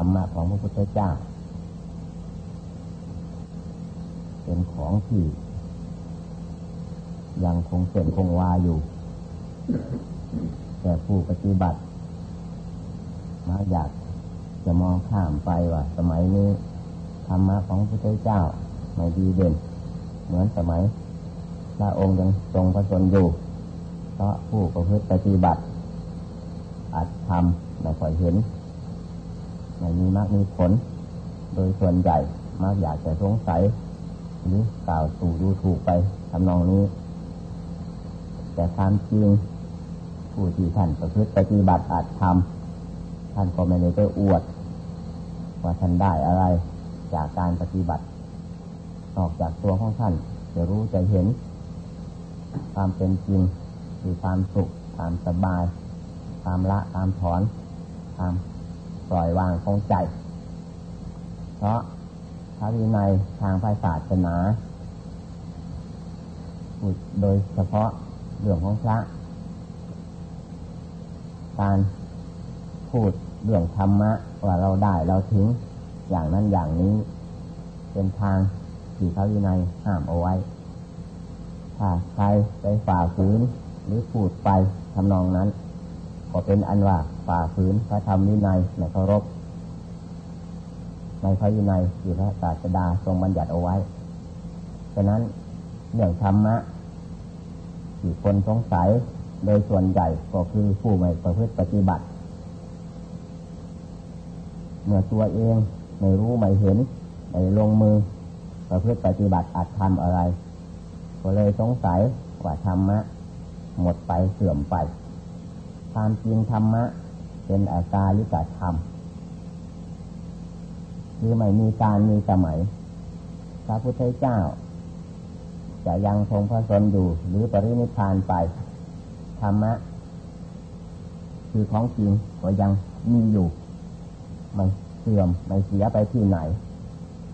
รรมะของพระพุทธเจ้า เป็นของที่ ยังคงเสื่อมคงวาอยู่ แต่ผู้ปฏิบัติ มาอยากจะมองข้ามไปว่า สมัยนี้ธรรมะของพระพุทธเจ้า ไม่ดีเด่น เหมือนสมัยพระองค์ยังทรงพระชนอยู่ เพราะผู้ประพฤติปฏิบัติ อาจทำไม่ค่อยเห็น ไม่มีมากมีผล โดยส่วนใหญ่มากอยากจะสงสัยหรือกล่าวสู่ดูถูกไปทำนองนี้ แต่ความจริงผู้ที่ท่านประพฤติปฏิบัติอาจทำท่านก็ไม่ได้ไปอวด ว่าท่านได้อะไรจากการปฏิบัติ นอกจากตัวของท่าน จะรู้จะเห็น ความเป็นจริงคือความสุขความสบาย ความละความถอนความ ปล่อยวางของใจ เพราะพระวินัยทางภาษาศาสนาโดยเฉพาะเรื่องของพระ การพูดเรื่องธรรมะว่าเราได้เราถึงอย่างนั้นอย่างนี้ เป็นทางที่พระวินัยห้ามเอาไว้ ถ้าใครไปฝ่าฝืนหรือพูดไปทำนองนั้น ก็เป็นอันว่าฝ่าฝืนพระธรรมวินัยในเคารพในพระวินัยที่พระศาสดาทรงบัญญัติเอาไว้ฉะนั้นเรื่องธรรมะที่คนสงสัยโดยส่วนใหญ่ก็คือผู้ไม่ประพฤติปฏิบัติ เมื่อตัวเองไม่รู้ไม่เห็นไม่ลงมือประพฤติปฏิบัติอาจทำอะไร ก็เลยสงสัยว่าธรรมะหมดไปเสื่อมไป ความจริงธรรมะ เป็นอาการลิกาธรรมหรือไม่มีการมีสมัย พระพุทธเจ้า จะยังทรงพระชนอยู่ หรือปรินิพานไป ธรรมะ คือของจริงก็ยังมีอยู่ ไม่เสื่อมไม่เสียไปที่ไหน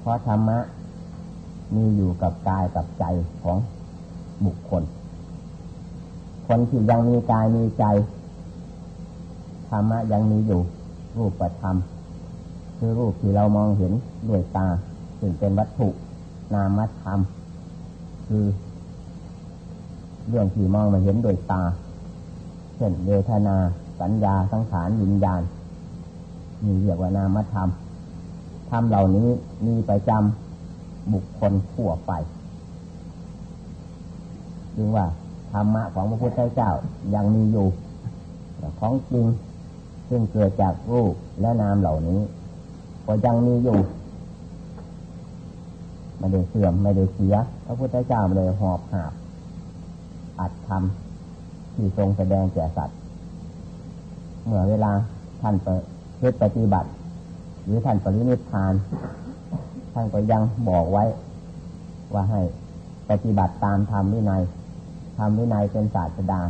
เพราะธรรมะ มีอยู่กับกายกับใจของบุคคล คนที่ยังมีกายมีใจ รรมะยังมีอยู่ รูปธรรม คือรูปที่เรามองเห็นด้วยตาซึ่งเป็นวัตถุนามธรรม คือเรื่องที่มองมาเห็นด้วยตา เช่นเวทนา สัญญา สังขารวิญญาณมีเรียกว่านามธรรม ธรรมเหล่านี้มีประจำบุคคลทั่วไปจึงว่าธรรมะของพระพุทธเจ้ายังมีอยู่ ของจริง ซึ่งเกิดจากรูปและนามเหล่านี้ ก็ยังมีอยู่ไม่ได้เสื่อมไม่ได้เสียพระพุทธเจ้าเลยหอบหาบอัดทำที่ทรงแสดงแก่สัตว์เมื่อเวลาท่านไปเพื่อปฏิบัติ หรือท่านปรินิพพาน ท่านก็ยังบอกไว้ ว่าให้ปฏิบัติตามธรรมวินัยธรรมวินัยเป็นศาสดา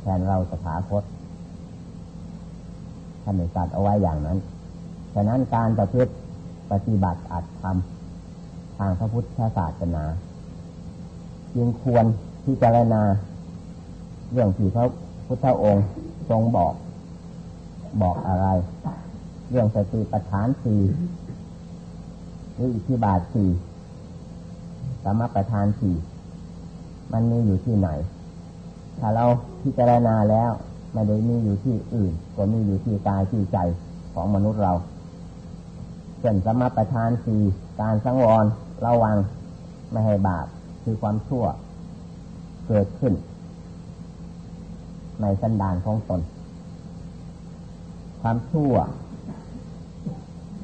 แทนเราสถาคต ท่านได้ตัดเอาไว้อย่างนั้นฉะนั้นการประพฤติปฏิบัติอัดทำทางพระพุทธศาสนาจึงควรที่จะรณาเรื่องที่พระพุทธองค์ทรงบอก บอกอะไร เรื่องสติปัฏฐานสี่หรืออิทธิบาทสี่สมปัฏฐานสี่มันมีอยู่ที่ไหน ถ้าเราพิจารณาแล้ว ไม่ได้มีอยู่ที่อื่น ก็มีอยู่ที่กายที่ใจของมนุษย์เราเช่นสมาประทานสี่การสังวรระวังไม่ให้บาปคือความชั่วเกิดขึ้น ในสันดานของตน ความชั่ว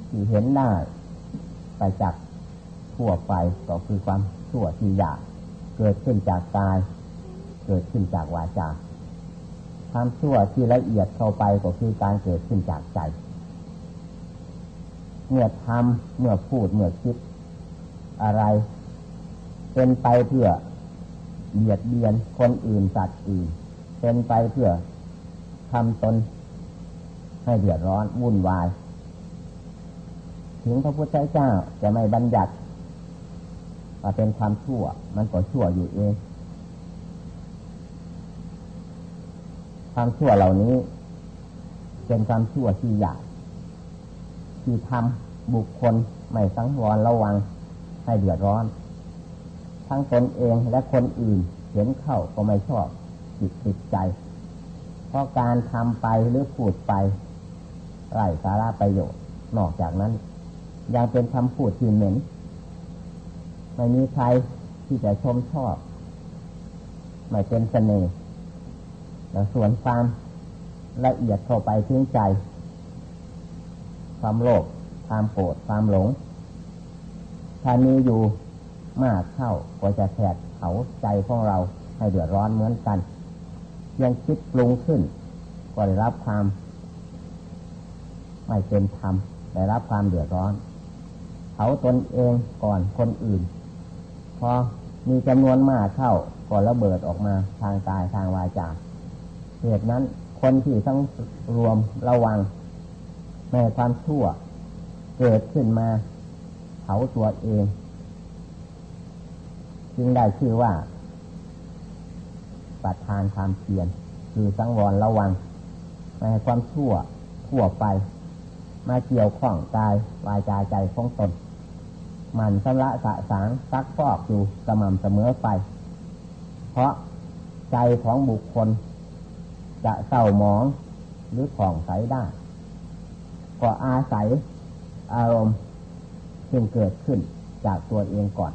ที่เห็นได้ไปจากทั่วไปก็คือความชั่วที่อยากเกิดขึ้นจากกาย เกิดขึ้นจากวาจา ความชั่วที่ละเอียดเข้าไปก็คือการเกิดขึ้นจากใจ เมื่อทำเมื่อพูดเมื่อคิด อะไร เป็นไปเพื่อเบียดเบียนคนอื่นสัตว์อื่น เป็นไปเพื่อทำตนให้เดือดร้อนวุ่นวาย ถึงพระพุทธเจ้าจะไม่บัญญัติว่าเป็นความชั่ว มันก็ชั่วอยู่เอง ความชั่วเหล่านี้ เป็นความชั่วที่หยาบที่ทำบุคคลไม่สังวรระวังให้เดือดร้อน ทั้งตนเองและคนอื่นเห็นเข้าก็ไม่ชอบจิตติดใจ เพราะการทำไปหรือพูดไปไร้สาระประโยชน์ นอกจากนั้น ยังเป็นคำพูดที่เหม็นไม่มีใครที่จะชมชอบ ไม่เป็นเสน่ห์ แต่ส่วนความละเอียดเข้าไปถึงใจ ความโลภความโกรธความหลง ถ้ามีอยู่มากเข้าก็จะแผดเผาใจของเราให้เดือดร้อนเหมือนกัน ยังคิดปรุงขึ้น ก็ได้รับความไม่เป็นธรรมได้รับความเดือดร้อนเผาตนเองก่อนคนอื่น พอมีจำนวนมากเข้าก็ระเบิดออกมาทางกายทางวาจา เหตุนั้น คนที่ต้องรวมระวังแม้ความชั่ว เกิดขึ้นมาเผาตัวเอง จึงได้ชื่อว่าประทานความเพียรคือสังวรระวังไม่ให้ความชั่วทั่วไป มาเกี่ยวข้องกายวายใจใจของตน มันสำระสะสางซักฟอกอยู่สม่ำเสมอไป เพราะใจของบุคคล จะเศร้าหมองหรือผ่องใสได้ ก็อาศัยอารมณ์ซึ่งเกิดขึ้นจากตัวเองก่อน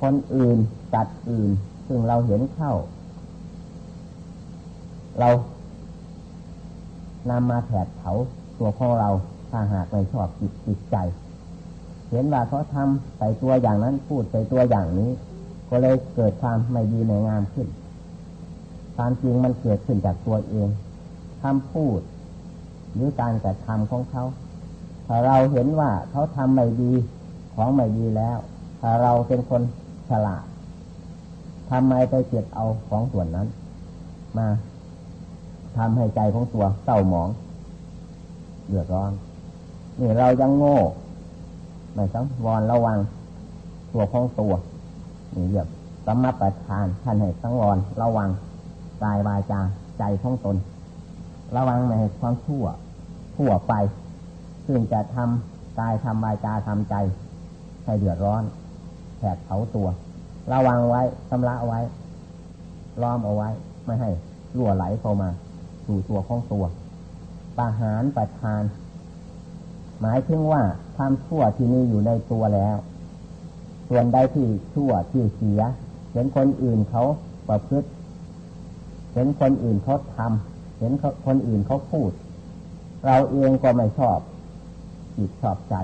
คนอื่นตัดอื่น ซึ่งเราเห็นเข้า เรานำมาแผดเผาตัวของเราถ้าหากไม่ชอบจิตจิตใจ เห็นว่าเขาทำใส่ตัวอย่างนั้นพูดใส่ตัวอย่างนี้ ก็เลยเกิดความไม่ดีในงามขึ้น ความจริงมันเกิดขึ้นจากตัวเองคำพูด หรือการกระทำของเขา ถ้าเราเห็นว่าเขาทำไม่ดีของไม่ดีแล้ว ถ้าเราเป็นคนฉลาดทำไมไปเก็บเอาของส่วนนั้น มาทำให้ใจของตัวเศร้าหมองเดือดร้อนนี่เรายังโง่ไม่ต้องวอนระวังตัวของตัวนี่เรียกสมมาประทานท่านให้สังวรระวัง กายวาจาใจของตน ระวังไม่ให้ความชั่วทั่วไป ซึ่งจะทำกายทำวาจาทำใจ ให้เดือดร้อนแผดเผาตัว ระวังไว้ชำระไว้ล้อมเอาไว้ ไม่ให้รั่วไหลเข้ามา สู่ตัวของตัวปาหารประทาน หมายถึงว่าความชั่วที่มีอยู่ในตัวแล้ว ส่วนใดที่ชั่วที่เสีย เห็นคนอื่นเขาประพฤติ เห็นคนอื่นเขาทำเห็นคนอื่นเขาพูด เราเองก็ไม่ชอบจิตชอบใจ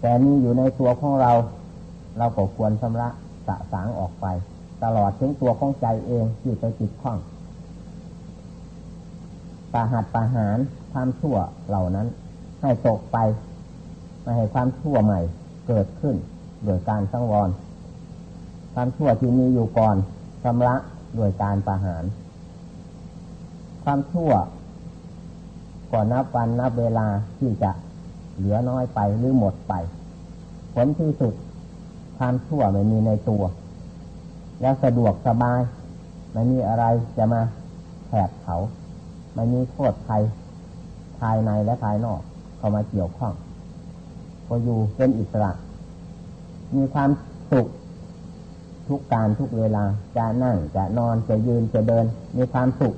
แต่มีอยู่ในตัวของเรา เราก็ควรชำระสะสางออกไป ตลอดถึงตัวของใจเองที่ไปจิตข้องปาหัดปาหารความชั่วเหล่านั้น ให้ตกไปไม่ให้ความชั่วใหม่เกิดขึ้น โดยการสังวรความชั่วที่มีอยู่ก่อนชำระ โดยการประหาร ความชั่วก่อนนับวันนับเวลาที่จะเหลือน้อยไปหรือหมดไป ผลที่สุดความชั่วไม่มีในตัว แล้วสะดวกสบาย ไม่มีอะไรจะมาแผดเผาไม่มีโทษภัยภายในและภายนอก เข้ามาเกี่ยวข้อง ก็อยู่เป็นอิสระ มีความสุข ทุกการทุกเวลาจะนั่งจะนอนจะยืนจะเดิน มีความสุข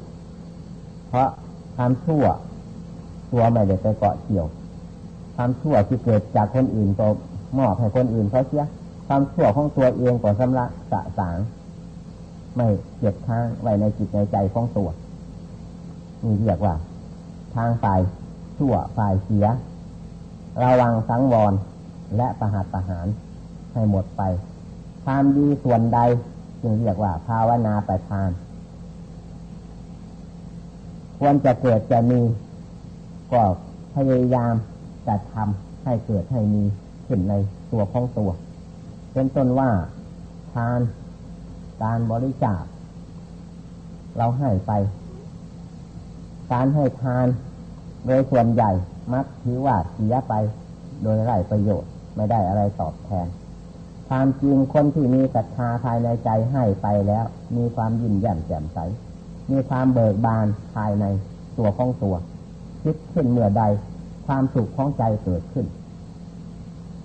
เพราะความชั่วตัวไม่ได้ไปเกาะเกี่ยว ความชั่วที่เกิดจากคนอื่นก็มอบให้คนอื่นเขาเสียความชั่วของตัวเองก็สำลักสะสางไม่เก็บค้างไว้ในจิตในใจของตัวนี่เรียกว่า ทางฝ่ายชั่วฝ่ายเสียระวังสังวรและประหัตประหารให้หมดไป ความดีส่วนใดจึงเรียกว่า ภาวนาประทาน ควรจะเกิดจะมีก็พยายามจะทำให้เกิดให้มีขึ้นในตัวของตัว เป็นต้นว่าทานการบริจาคเราให้ไป การให้ทานโดยส่วนใหญ่มักถือว่าเสียไป โดยไร้ประโยชน์ไม่ได้อะไรตอบแทน ความจริงคนที่มีศรัทธาภายในใจให้ไปแล้ว มีความยิ้มแย้มแจ่มใส มีความเบิกบานภายในตัวของตัวคิดขึ้นเมื่อใด ความสุขของใจเกิดขึ้น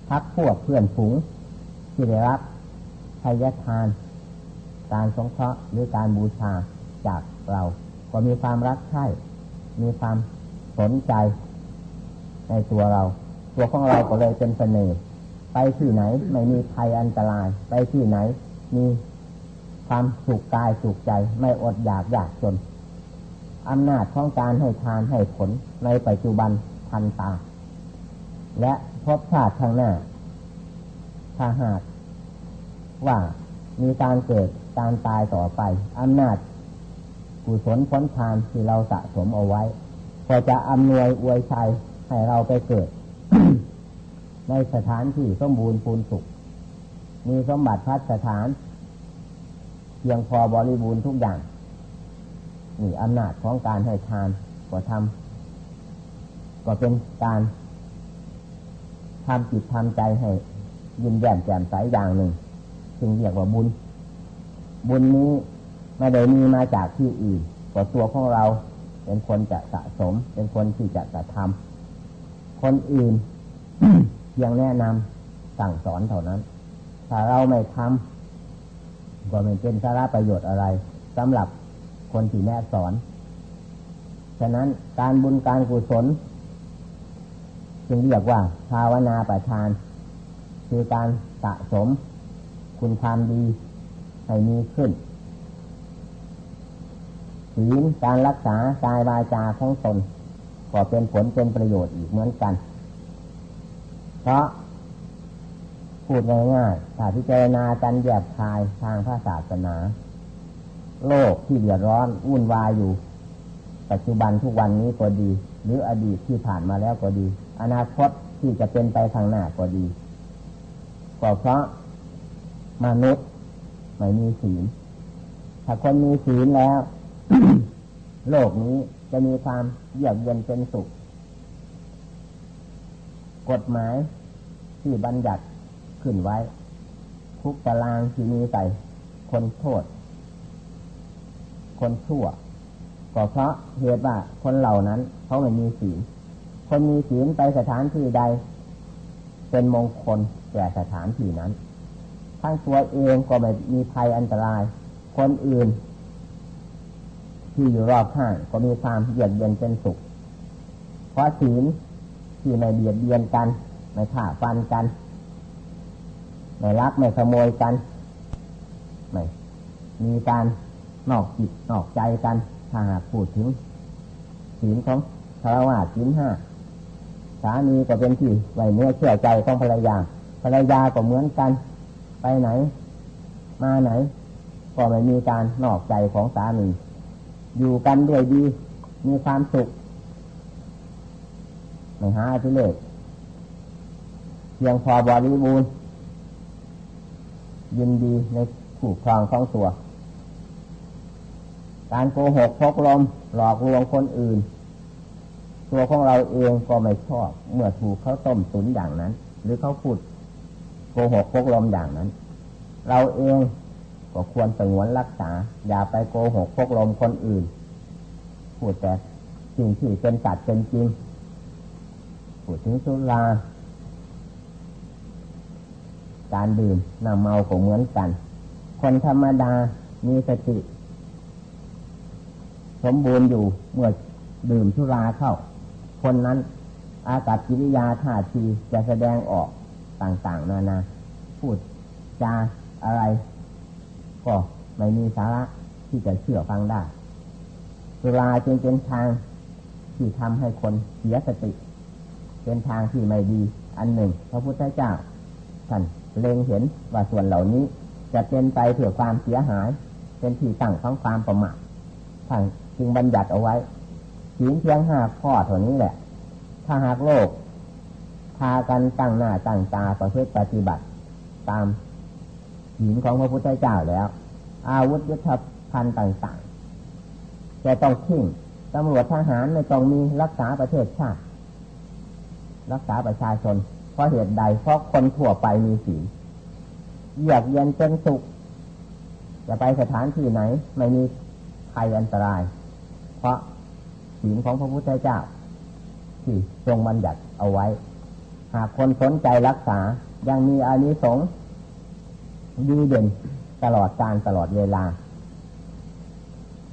พักพวกเพื่อนฝูงที่ได้รับพยทาน การสงเคราะห์หรือการบูชาจากเรา ก็มีความรักใคร่มีความสนใจในตัวเรา ตัวของเราก็เลยเป็นเสน่ห์ ไปที่ไหน ไม่มีภัยอันตราย ไปที่ไหน มีความสุขกายสุขใจ ไม่อดอยากอยากจนอำนาจของการให้ทานให้ผลในปัจจุบันทันตา และพบชาติข้างหน้า ถ้าหากว่ามีการเกิดการตายต่อไปอำนาจกุศลผลทานที่เราสะสมเอาไว้ ก็จะอำนวยอวยชัยให้เราไปเกิด ในสถานที่สมบูรณ์พูนสุข มีสมบัติพัฒสถานเพียงพอบริบูรณ์ทุกอย่าง นี่อำนาจของการให้ทานก็ทำก็เป็นการทำจิตทำใจให้ยินแย้มแจ่มใสอย่างหนึ่งจึงเรียกว่าบุญ บุญนี้ไม่ได้มีมาจากที่อื่นก็ตัวของเราเป็นคนจะสะสม เป็นคนที่จะกระทำคนอื่น ยงแนะนำสั่งสอนเท่านั้น ถ้าเราไม่ทำก็ไม่เป็นสาระประโยชน์อะไรสำหรับคนที่แนะสอน ฉะนั้นการบุญการกุศลจึงเรียกว่า ภาวนาประทาน คือการสะสม คุณความดีให้มีขึ้นศีลการรักษากายวาจาของตนก็เป็นผลเป็นประโยชน์อีกเหมือนกัน ราะพูดง่ายๆถ้าพิจารณาการแยบคายทางพระศาสนา โลกที่เดือดร้อนวุ่นวายอยู่ ปัจจุบันทุกวันนี้ก็ดี หรืออดีตที่ผ่านมาแล้วก็ดี อนาคตที่จะเป็นไปข้างหน้าก็ดีก็เพราะมนุษย์ไม่มีศีล ถ้าคนมีศีลแล้ว โลกนี้จะมีความเยือกเย็นเป็นสุข กฎหมาย ที่บัญญัติขึ้นไว้ ทุกตารางที่มีใส่คนโทษ คนชั่วก็เพราะเหตุว่าคนเหล่านั้นเขาไม่มีศีล คนมีศีลไปสถานที่ใด เป็นมงคลแก่สถานที่นั้น ทั้งตัวเองก็ไม่มีภัยอันตราย คนอื่น ที่อยู่รอบข้างก็มีความเยือกเย็นเป็นสุข เพราะศีลที่ไม่เบียดเบียนกัน ไม่ฆ่าฟันกัน ไม่รักไม่ขโมยกัน ไม่มีการนอกจิตนอกใจกันถ้าหากพูดถึงศีลของภรวาศีลห้าสามีก็เป็นที่ไว้เนื้อเชื่อใจของภรรยา ภรรยาก็เหมือนกัน ไปไหน มาไหน ก็ไม่มีการนอกใจของสามี อยู่กันด้วยดี มีความสุข ไม่หาอธิเลก พียงพอบริบูรณ์ยินดีในผู้ครองของตัว การโกหกพกลมหลอกลวงคนอื่น ตัวของเราเองก็ไม่ชอบ เมื่อถูกเขาต้มตุนอย่างนั้น หรือเขาพูดโกหกพกลมอย่างนั้น เราเองก็ควรสงวนรักษา อย่าไปโกหกพกลมคนอื่น พูดแต่สิ่งที่เป็นสัตว์เป็นจริงพูดถึงสุรา การดื่มน้ำเมาก็เหมือนกัน คนธรรมดามีสติ สมบูรณ์อยู่เมื่อดื่มสุราเข้า คนนั้นอากาศกิริยาท่าทีจะแสดงออกต่างๆ นานา พูดจาอะไร ก็ไม่มีสาระที่จะเชื่อฟังได้สุราจึงเป็นทางที่ทำให้คนเสียสติ เป็นทางที่ไม่ดีอันหนึ่ง พระพุทธเจ้าท่าน เล็งเห็นว่าส่วนเหล่านี้ จะเป็นไปเผื่อความเสียหาย เป็นที่ตั้งของความประมาทท่านจึงบัญญัติเอาไว้ศีลเพียงห้าข้อเท่านี้แหละ ถ้าหากโลก พากันตั้งหน้าตั้งตาประพฤติปฏิบัติ ตามศีลของพระพุทธเจ้าแล้ว อาวุธยุทธภัณฑ์ต่างๆจะต้องทิ้งตำรวจทหารไม่ต้องมีรักษาประเทศชาติ รักษาประชาชน ราะเหตุใด เพราะคนทั่วไปมีศีลเยือกเย็นเป็นสุขจะไปสถานที่ไหน ไม่มีภัยอันตราย เพราะศีลของพระพุทธเจ้า ที่ทรงบัญญัติเอาไว้ หากคนสนใจรักษายังมีอานิสงส์ดีเด่นตลอดการตลอดเวลา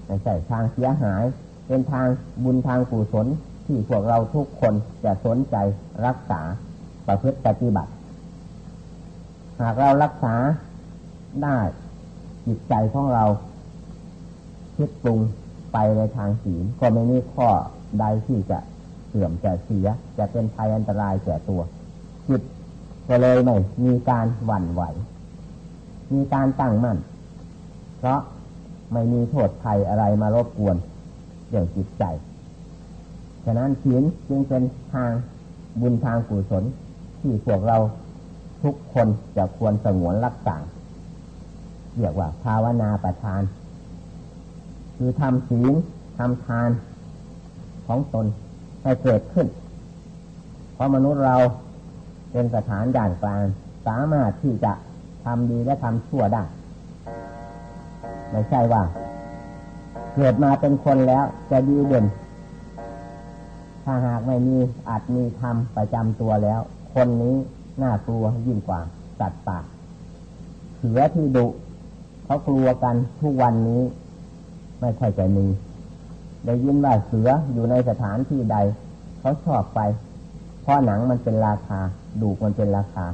ไม่ใช่ทางเสียหาย เป็นทางบุญทางกุศลที่พวกเราทุกคนจะสนใจรักษา ประพฤติปฏิบัติ หากเรารักษาได้จิตใจของเราคิดปรุงไปในทางศีลก็ไม่มีข้อใดที่จะเสื่อมจะเสีย จะเป็นภัยอันตรายแก่ตัว จิตก็เลยไม่มีการหวั่นไหว มีการตั้งมั่น เพราะไม่มีโทษภัยอะไรมารบกวนเรื่องจิตใจ ฉะนั้นศีลจึงเป็นทางบุญทางกุศล ที่พวกเราทุกคนจะควรสงวนรักษาเรียกว่าภาวนาประทาน คือทำศีลทำทานของตนให้เกิดขึ้น เพราะมนุษย์เราเป็นสถานด่านกลางสามารถที่จะทำดีและทำชั่วได้ ไม่ใช่ว่า เกิดมาเป็นคนแล้วจะดีเด่น ถ้าหากไม่มีอาจมีธรรมประจำตัวแล้ว คนนี้น่ากลัวยิ่งกว่าสัตว์ป่าเสือที่ดุเขากลัวกันทุกวันนี้ ไม่ใช่จะมีได้ยินว่าเสืออยู่ในสถานที่ใด เขาชอบไป เพราะหนังมันเป็นราคา ดูมันเป็นราคา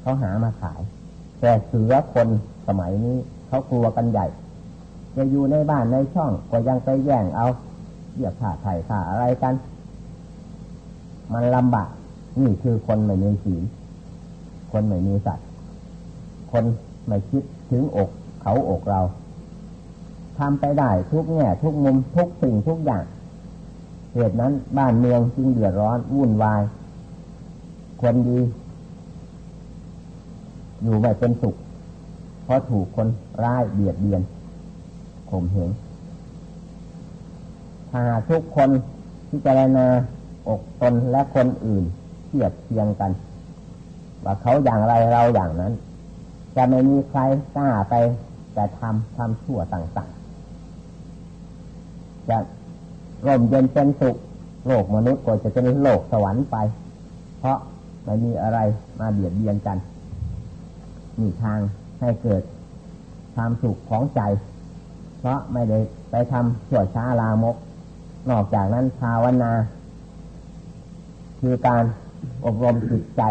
เขาหามาขาย แต่เสือคนสมัยนี้เขากลัวกันใหญ่ จะอยู่ในบ้านในช่องก็ยังไปแย่งเอาเหยียบขาไถ่ขาอะไรกัน มันลำบาก นี่คือคนไม่มีศีลคนไม่มีสัตว์คนไม่คิดถึงอกเขาอกเราทำไปได้ทุกแง่ทุกมุมทุกสิ่งทุกอย่างเหตุนั้นบ้านเมืองจึงเดือดร้อนวุ่นวาย คนดี อยู่ไม่เป็นสุข เพราะถูกคนร้ายเบียดเบียนข่มเหงถ้าทุกคนที่จะนาอกตนและคนอื่น ทียบเทียงกัน ว่าเขาอย่างไรเราอย่างนั้น จะไม่มีใครกล้าไปแต่ทำทำชั่วต่างๆ จะร่มเย็นเป็นสุขโลกมนุษย์ก็จะเป็นโลกสวรรค์ไป เพราะไม่มีอะไรมาเบียดเบียนกันมีทางให้เกิดความสุขของใจ เพราะไม่ได้ไปทำชั่วช้าลามก นอกจากนั้นภาวนา คือการ อบรมจิตใจ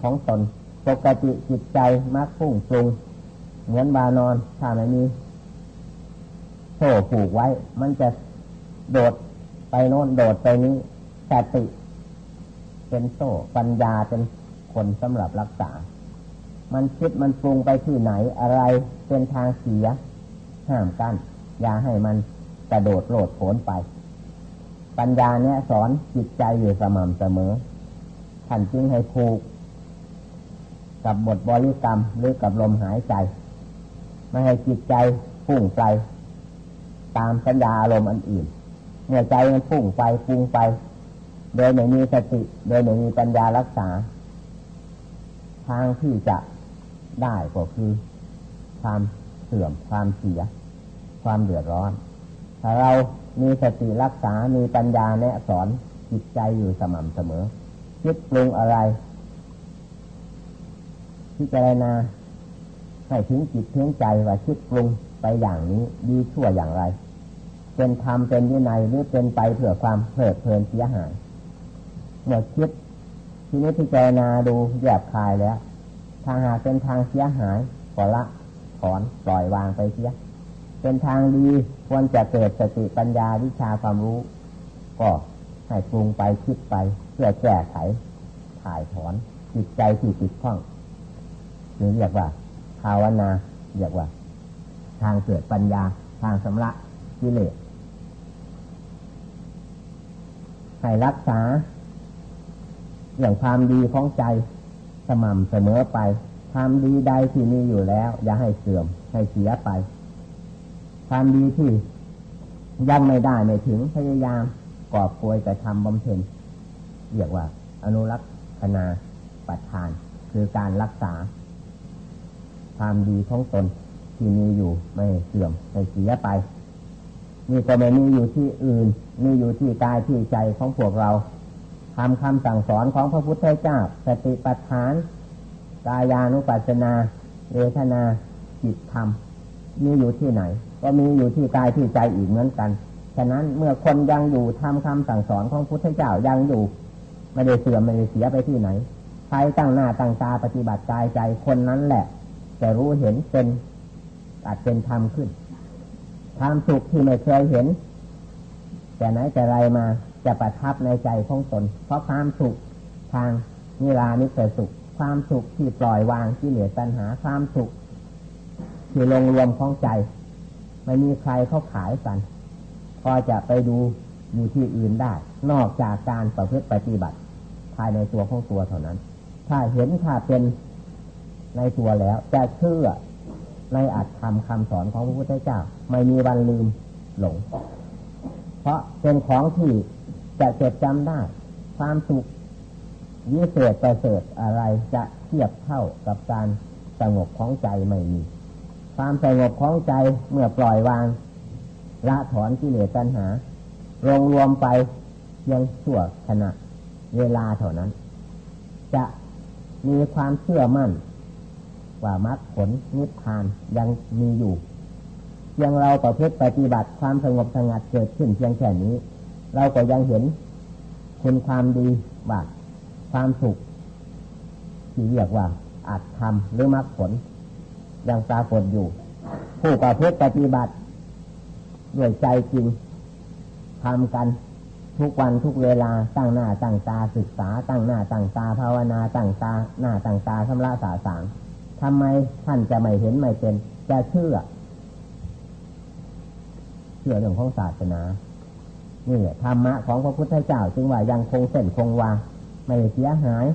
ของตนปกติจิตใจมักพุ่งปรุงเหมือนบานอนถ้าไม่มีโซ่ผูกไว้ มันจะโดดไปโน้นโดดไปนี้สติเป็นโซ่ปัญญาเป็นคนสำหรับรักษา มันคิดมันปรุงไปที่ไหนอะไรเป็นทางเสีย ห้ามกัน้นอย่าให้มันกระโดดโลดโผนไป ปัญญาเนี้ยสอนจิตใจอยู่สม่ำเสมอ ท่านจึงให้ผูก กับบทบริกรรมหรือกับลมหายใจ ไม่ให้จิตใจพุ่งไป ตามสัญญาอารมณ์อันอื่นเมื่อใจมันพุ่งไปพุ่งไป โดยไม่มีสติ โดยไม่มีปัญญารักษา ทางที่จะได้ก็คือ ความเสื่อมความเสีย ความเดือดร้อน ถ้าเรามีสติรักษา มีปัญญาแนะสอนจิตใจอยู่สม่ำเสมอ คิดปรุงอะไรพิจารณาให้ถึงจิตถึงใจว่าคิดปรุงไปอย่างนี้ดีชั่วอย่างไร เป็นธรรมเป็นวินัยหรือเป็นไปเพื่อความเพลิดเพลินเสียหายเมื่อคิดทีนี้พิจารณาดูแยบคายแล้วทางหากเป็นทางเสียหายก็ละถอนปล่อยวางไปเสีย เป็นทางดีควรจะเกิดสติปัญญาวิชาความรู้ ก็ให้ปรุงไปคิดไป พื่อแก้ไขถ่ายถอนจิตใจที่ติดข้องหรือเรียกว่า ภาวนาเรียกว่า ทางเกิดปัญญา ทางสำระกิเลสให้รักษา อย่างความดีของใจสม่ำเสมอไปความดีใดที่มีอยู่แล้ว อย่าให้เสื่อมให้เสียไปความดีที่ยังไม่ได้ไม่ถึงพยายามกอบโกยแต่ทำบำเพ็ญ เรียกว่า อนุรักษณาปัฏฐาน คือการรักษา ความดีของตนที่มีอยู่ไม่เสื่อมไม่เสียไปนี่ก็ไม่มีอยู่ที่อื่นมีอยู่ที่กายที่ใจของพวกเราทำคำสั่งสอนของพระพุทธเจ้าสติปัฏฐาน กายานุปัสสนาเวทนาจิตธรรมมีอยู่ที่ไหน ก็มีอยู่ที่กายที่ใจอีกเหมือนกัน ฉะนั้นเมื่อคนยังอยู่ทำคำสั่งสอนของพุทธเจ้ายังอยู่ ไม่ได้เสื่อมไม่ได้เสียไปที่ไหนใครตั้งหน้าตั้งตาปฏิบัติกายใจคนนั้นแหละ จะรู้เห็นเป็นอาจเป็นธรรมขึ้นความสุขที่ไม่เคยเห็น แต่ไหนแต่ไรมาจะประทับในใจของตน เพราะความสุขทางนิรานิเสสุข ความสุขที่ปล่อยวางที่เหลือปัญหาความสุข ที่ลงรวมของใจ ไม่มีใครเขาขายกัน พอจะไปดู อยู่ที่อื่นได้ นอกจากการประพฤติปฏิบัติ ภายในตัวของตัวเท่านั้น ถ้าเห็นถ้าเป็นในตัวแล้วจะเชื่อในอัตธรรมคำสอนของพระพุทธเจ้า ไม่มีวันลืมหลง เพราะเป็นของที่จะจดจำได้ ความสุขยิ่เศษประเสริฐอะไรจะเทียบเท่ากับการสงบของใจไม่มี ความสงบของใจเมื่อปล่อยวางละถอนกิเลสตัณหา รวมรวมไปเพียงชั่วขณะเวลาเท่านั้น จะมีความเชื่อมั่น ว่ามรรคผลนิพพานยังมีอยู่เพียงเราประพฤติปฏิบัติความสงบสงัดเกิดขึ้นเพียงแค่นี้ เราก็ยังเห็นคุณความดีว่าความสุขที่เรียกว่าอาจทำหรือมรรคผล ยังปรากฏอยู่ ผู้ประพฤติปฏิบัติด้วยใจจริง ทำกันทุกวันทุกเวลาตั้งหน้าตั้งตาศึกษา ตั้งหน้าตั้งตาภาวนาตั้งตาหน้าตั้งตาชำระสาสางทำไมท่านจะไม่เห็นไม่เป็นจะเชื่อ เชื่อเรื่องของศาสนานี่ธรรมะของพระพุทธเจ้าจึงว่ายังคงเส้นคงวาไม่เสียหาย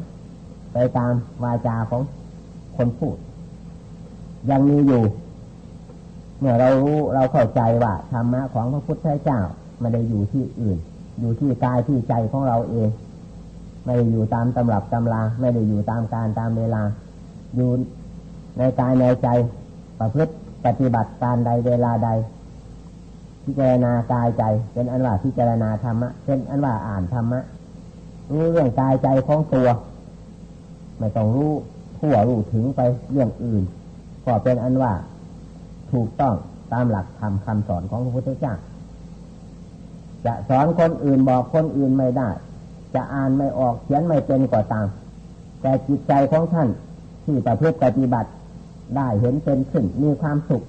ไปตามวาจาของคนพูด ยังมีอยู่ เมื่อเรารู้เราเข้าใจว่าธรรมะของพระพุทธเจ้า ไม่ได้อยู่ที่อื่น อยู่ที่กายที่ใจของเราเอง ไม่ได้อยู่ตามตำรับตำราไม่ได้อยู่ตามการตามเวลา อยู่ในกายในใจประพฤติปฏิบัติการใดเวลาใด พิจารณากายใจเป็นอันว่าพิจารณาธรรมะเป็นอันว่าอ่านธรรมะรู้เรื่องกายใจของตัวไม่ต้องรู้ทั่วรู้ถึงไปเรื่องอื่นก็เป็นอันว่าถูกต้องตามหลักธรรมคำสอนของพระพุทธเจ้า จะสอนคนอื่นบอกคนอื่นไม่ได้ จะอ่านไม่ออกเขียนไม่เป็นก็ตาม แต่จิตใจของท่านที่ประพฤติปฏิบัติได้เห็นเป็นขึ้นมีความสุข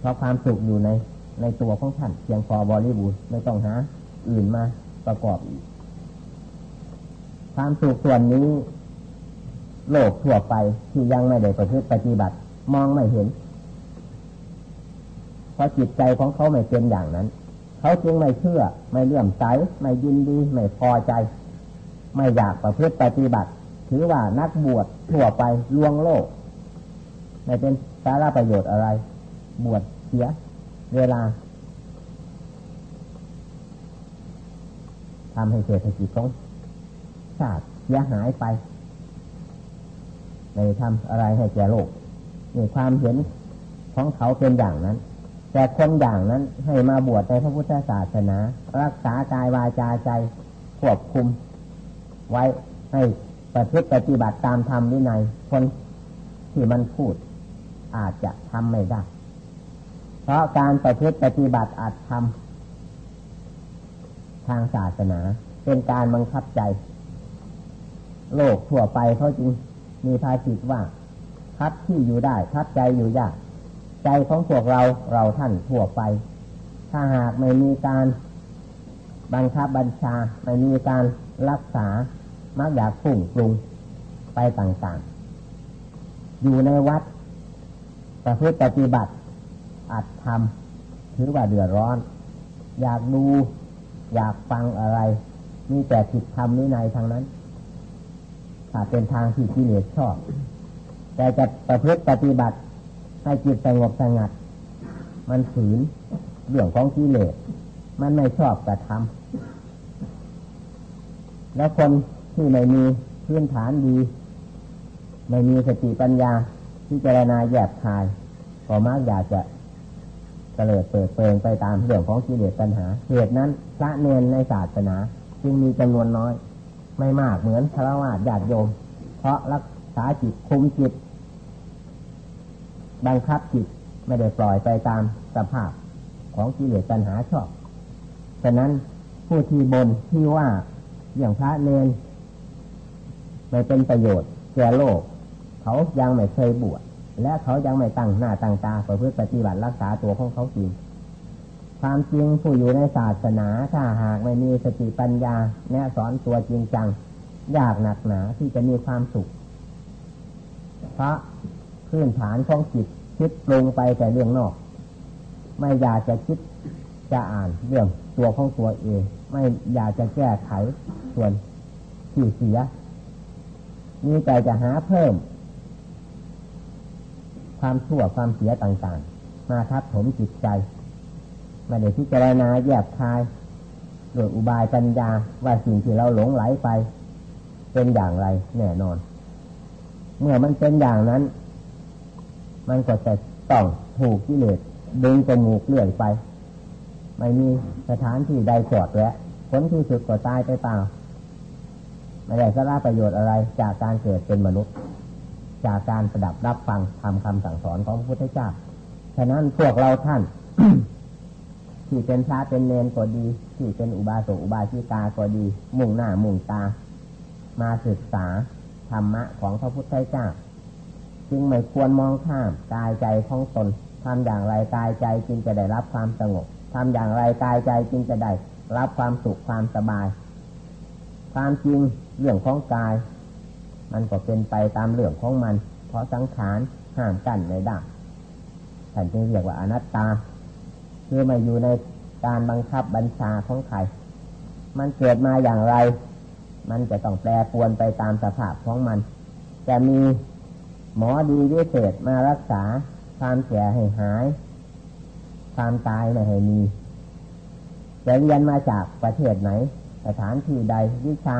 เพราะความสุขอยู่ในในตัวของท่านเพียงพอบริบูรณ์ไม่ต้องหาอื่นมาประกอบอีก ความสุขส่วนนี้ โลกทั่วไปที่ยังไม่ได้ประพฤติปฏิบัติ มองไม่เห็น เพราะจิตใจของเขาไม่เป็นอย่างนั้น เขาจึงไม่เชื่อ ไม่เลื่อมใส ไม่ยินดี ไม่พอใจ ไม่อยากประพฤติปฏิบัติ ถือว่านักบวชทั่วไปลวงโลก ไม่เป็นสาระประโยชน์อะไร บวชเสีย เวลาทำให้เศรษฐกิจของชาติเสียหายไปไม่ทำอะไรให้แก่โลกนี่ความเห็นของเขาเป็นอย่างนั้น แต่คนอย่างนั้นให้มาบวชในพระพุทธศาสนา รักษากายวาจาใจควบคุม ไว้ให้ประพฤติปฏิบัติตามธรรมวินัยคนที่มันพูด อาจจะทำไม่ได้ เพราะการประพฤติปฏิบัติอาจทำทางศาสนา เป็นการบังคับใจ โลกทั่วไปเขาจึงมีภาษิตว่าทัดที่อยู่ได้ทัดใจอยู่ยาก ใจของพวกเราเราท่านทั่วไป ถ้าหากไม่มีการบังคับบัญชา ไม่มีการรักษา มักอยากฟุ้งปรุงไปต่างๆ อยู่ในวัด ประพฤติปฏิบัติ อัดทำถือว่าเดือดร้อน อยากดู อยากฟังอะไร มีแต่ผิดธรรมนิในทางนั้นถ้าเป็นทางที่กิเลสชอบ แต่จะประพฤติปฏิบัติ ให้จิตสงบสงัด มันฝืนเรื่องของกิเลสมันไม่ชอบกระทำแล้วคนที่ไม่มีพื้นฐานดี ไม่มีสติปัญญาที่เจรณาแยบคายก็มักอยากจะกระเลิดเปิดเปิงไปตามเรื่องของกิเลสตัณหาเหตุนั้นพระเนรในศาสนาจึงมีจำนวนน้อย ไม่มากเหมือนพระวาสญาติโยม เพราะรักษาจิตคุมจิต บังคับจิตไม่ได้ปล่อยไปตามสภาพของกิเลสตัณหาชอบ ฉะนั้นผู้ที่บนที่ว่าอย่างพระเนนไม่เป็นประโยชน์แก่โลก เขายังไม่เคยบวชและเขายังไม่ตั้งหน้าตั้งตาเพื่อปฏิบัติรักษาตัวของเขาจริงความจริงผู้อยู่ในศาสนาถ้าหากไม่มีสติปัญญาแนะสอนตัวจริงจัง ยากหนักหนาที่จะมีความสุข เพราะ พื้นฐานของจิตคิดปรุงไปแต่เรื่องนอก ไม่อยากจะคิดจะอ่านเรื่องตัวของตัวเอง ไม่อยากจะแก้ไขส่วนที่เสีย มีใจจะหาเพิ่ม ความชั่วความเสียต่างๆ มาทับถมจิตใจไม่ได้พิจารณาแยบคายโดยอุบายปัญญาว่าสิ่งที่เราหลงไหลไป เป็นอย่างไรแน่นอน เมื่อมันเป็นอย่างนั้น มันก็จะต้องถูกกิเลสดึงจมูกเลื่อยไป ไม่มีสถานที่ใดจอดแล้วผลที่สุดก็ตายไปเปล่าไม่ได้สาระประโยชน์อะไรจากการเกิดเป็นมนุษย์ จากการประดับรับฟังทำคำสั่งสอนของพระพุทธเจ้าฉะนั้นพวกเราท่านที่เป็นชาเป็นเนนก็ดี ที่เป็นอุบาสกอุบาสิกาก็ดี มุ่งหน้ามุ่งตา มาศึกษาธรรมะของพระพุทธเจ้า จึงไม่ควรมองข้ามกายใจของตนทำอย่างไรกายใจจึงจะได้รับความสงบทำอย่างไรกายใจจึงจะได้รับความสุขความสบาย ความจริงเรื่องของกาย มันก็เป็นไปตามเรื่องของมัน เพราะสังขารห้ามกันไม่ได้ท่านจึงเรียกว่าอนัตตา คือมาอยู่ในการบังคับบัญชาของใคร มันเกิดมาอย่างไร มันจะต้องแปรปวนไปตามสภาพของมัน จะมี หมอดีวิเศษมารักษา ความแก่ให้หาย ความตายไม่ให้มีจะเรียนมาจากประเทศไหน สถานที่ใดวิชา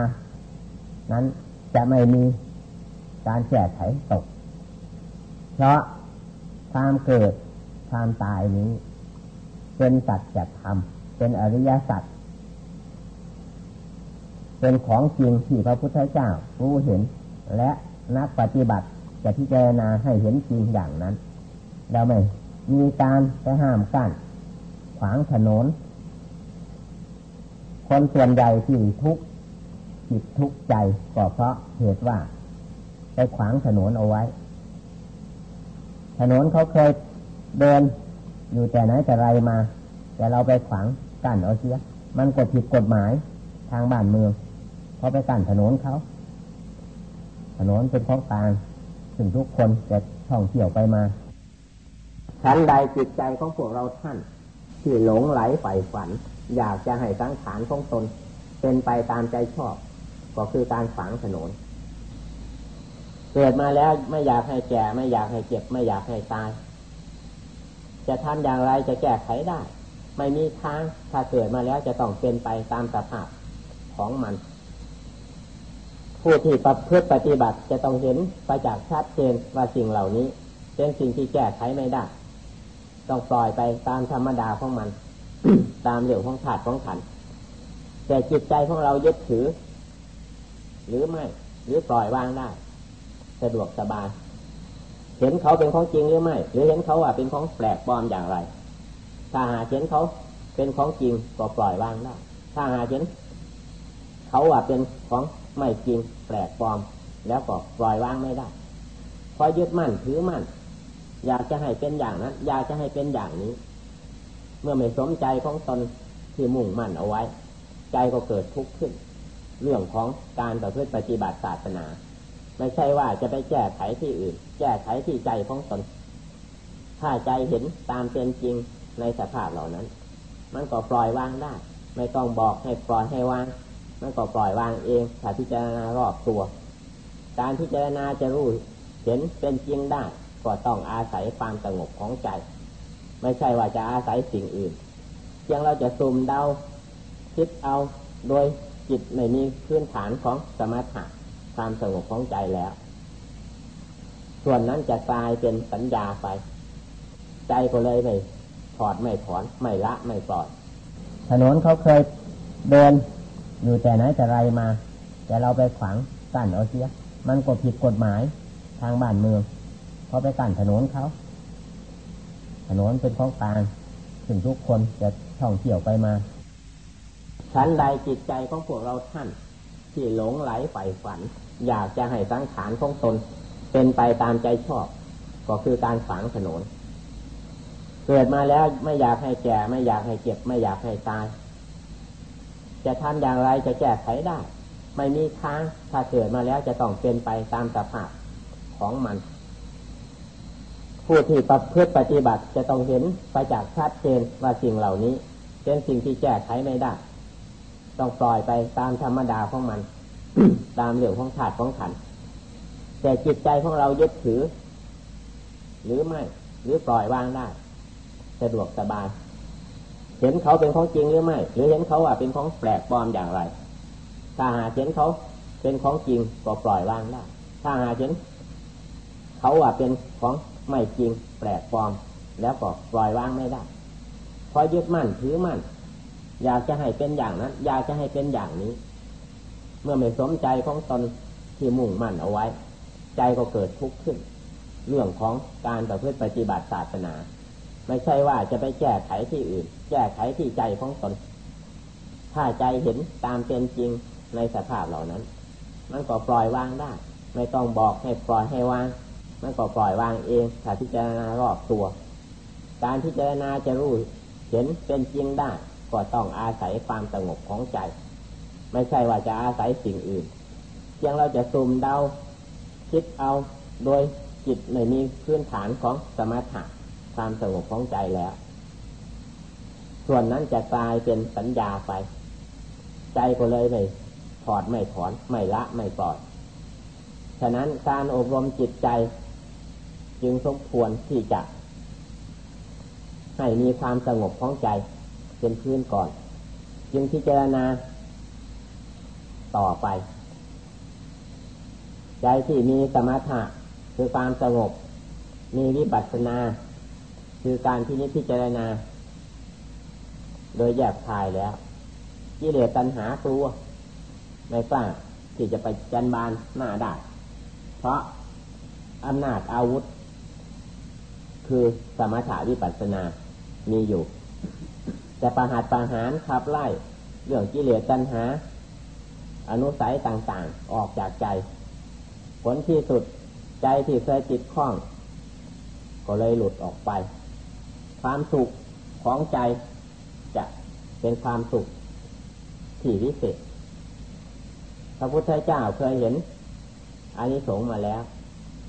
นั้นจะไม่มีการแก้ไขตก เพราะความเกิดความตายนี้ เป็นสัจธรรมเป็นอริยสัจเป็นของจริงที่พระพุทธเจ้ารู้เห็น และนักปฏิบัติ จะพิจารณาให้เห็นจริงอย่างนั้น เราไม่มีการไปห้ามกั้นขวางถนน คนส่วนใหญ่ที่ทุกข์จิตทุกข์ใจก็เพราะเหตุว่า ไปขวางถนนเอาไว้ ถนนเขาเคยเดินอยู่แต่ไหนแต่ไรมา แต่เราไปขวางกั้นเอาเสีย มันกดผิดกฎหมายทางบ้านเมืองเขาไปกั้นถนนเขาถนนเป็นของกลาง ถึงทุกคนจะท่องเที่ยวไปมาชั้นใดจิตใจของพวกเราท่าน ที่หลงไหลใฝ่ฝัน อยากจะให้สังขารของตน เป็นไปตามใจชอบ ก็คือการฝังถนนเกิดมาแล้วไม่อยากให้แก่ไม่อยากให้เจ็บ ไม่อยากให้ตาย จะทำอย่างไรจะแก้ไขได้ ไม่มีทางถ้าเกิดมาแล้วจะต้องเป็นไปตามสภาพของมัน ผู้ที่ประพฤติปฏิบัติจะต้องเห็นไปจักชัดเจนว่าสิ่งเหล่านี้ เป็นสิ่งที่แก้ไขไม่ได้ ต้องปล่อยไปตามธรรมดาของมัน ตามเรื่องของถาดของขัน แต่จิตใจของเรายึดถือ หรือไม่ หรือปล่อยวางได้ สะดวกสบาย เห็นเขาเป็นของจริงหรือไม่ หรือเห็นเขาว่าเป็นของแปลกปลอมอย่างไร ถ้าหาเห็นเขาเป็นของจริงก็ปล่อยวางได้ ถ้าหาเห็น เขาว่าเป็นของ ไม่จริงแปลกปลอม แล้วก็ปล่อยวางไม่ได้พอยึดมั่นถือมั่น อยากจะให้เป็นอย่างนั้น อยากจะให้เป็นอย่างนี้ เมื่อไม่สมใจของตนที่มุ่งมั่นเอาไว้ ใจก็เกิดทุกข์ขึ้น เรื่องของการประพฤติปฏิบัติศาสนา ไม่ใช่ว่าจะไปแก้ไขที่อื่น แก้ไขที่ใจของตน ถ้าใจเห็นตามเป็นจริงในสภาพเหล่านั้น มันก็ปล่อยวางได้ ไม่ต้องบอกให้ปล่อยให้วาง มันก็ปล่อยวางเองถ้าพิจารณารอบตัว การพิจารณาจะรู้เห็นเป็นจริงได้ก็ต้องอาศัยความสงบของใจ ไม่ใช่ว่าจะอาศัยสิ่งอื่นเพียงเราจะซุ่มเดาคิดเอาโดยจิตไม่มีพื้นฐานของสมถะความสงบของใจแล้ว ส่วนนั้นจะกลายเป็นสัญญาไป ใจก็เลยไม่ถอดไม่ถอนไม่ละไม่ปล่อยถนนเขาเคยเดิน อยู่แต่ไหนแต่ไรมา แต่เราไปขวางกั้นเอาเสีย มันก็ผิดกฎหมายทางบ้านเมืองเขาไปกั้นถนนเขาถนนเป็นของกลางถึงทุกคนจะท่องเที่ยวไปมาชั้นใดจิตใจของพวกเราท่าน ที่หลงไหลใฝ่ฝัน อยากจะให้สังขารของตนเป็นไปตามใจชอบ ก็คือการฝังถนน เกิดมาแล้วไม่อยากให้แก่ ไม่อยากให้เจ็บ ไม่อยากให้ตาย จะทำอย่างไรจะแก้ไขได้ ไม่มีทางถ้าเกิดมาแล้วจะต้องเป็นไปตามสภาพของมัน ผู้ที่ประพฤติปฏิบัติจะต้องเห็นไปจากชัดเจนว่าสิ่งเหล่านี้ เป็นสิ่งที่แก้ไขไม่ได้ ต้องปล่อยไปตามธรรมดาของมัน ตามเรื่องของธาตุของขันแต่จิตใจของเรายึดถือ หรือไม่ หรือปล่อยวางได้ สะดวกสบาย เห็นเขาเป็นของจริงหรือไม่ หรือเห็นเขาว่าเป็นของแปลกปลอมอย่างไร ถ้าหาเห็นเขาเป็นของจริงก็ปล่อยวางได้ถ้าหาเห็นเขาว่าเป็นของไม่จริงแปลกปลอม แล้วก็ปล่อยวางไม่ได้พอยึดมั่นถือมั่น อยากจะให้เป็นอย่างนั้น อยากจะให้เป็นอย่างนี้ เมื่อไม่สมใจของตนที่มุ่งมั่นเอาไว้ ใจก็เกิดทุกข์ขึ้น เรื่องของการต่อเพื่อปฏิบัติศาสนา ไม่ใช่ว่าจะไปแก้ไขที่อื่น แก้ไขที่ใจของตน ถ้าใจเห็นตามเป็นจริงในสภาพเหล่านั้น มันก็ปล่อยวางได้ ไม่ต้องบอกให้ปล่อยให้วาง มันก็ปล่อยวางเองถ้าพิจารณารอบตัว การพิจารณาจะรู้เห็นเป็นจริงได้ ก็ต้องอาศัยความสงบของใจ ไม่ใช่ว่าจะอาศัยสิ่งอื่นเพียงเราจะซุ่มเดาคิดเอาโดยจิตไม่มีพื้นฐานของสมถะ ความสงบของใจแล้ว ส่วนนั้นจะกลายเป็นสัญญาไป ใจก็เลยไม่ถอดไม่ถอน ไม่ละไม่ปล่อยฉะนั้นการอบรมจิตใจ จึงสมควรที่จะ ให้มีความสงบของใจ เป็นพื้นก่อน จึงพิจารณาต่อไป ใจที่มีสมถะคือความสงบ มีวิปัสสนา คือการที่นิพพิจารณา โดยแยกทายแล้วกิเลสตัณหากลัวไม่กล้าที่จะไปจันบานหน้าได้ เพราะอำนาจอาวุธ คือสมถะวิปัสสนามีอยู่แต่ประหารประหารขับไล่เรื่องกิเลสตัณหา อนุสัยต่างๆ ออกจากใจ ผลที่สุดใจที่เคยจิตคล้อง ก็เลยหลุดออกไป ความสุขของใจจะเป็นความสุขที่วิเศษ พระพุทธเจ้าเคยเห็นอานิสงส์มาแล้ว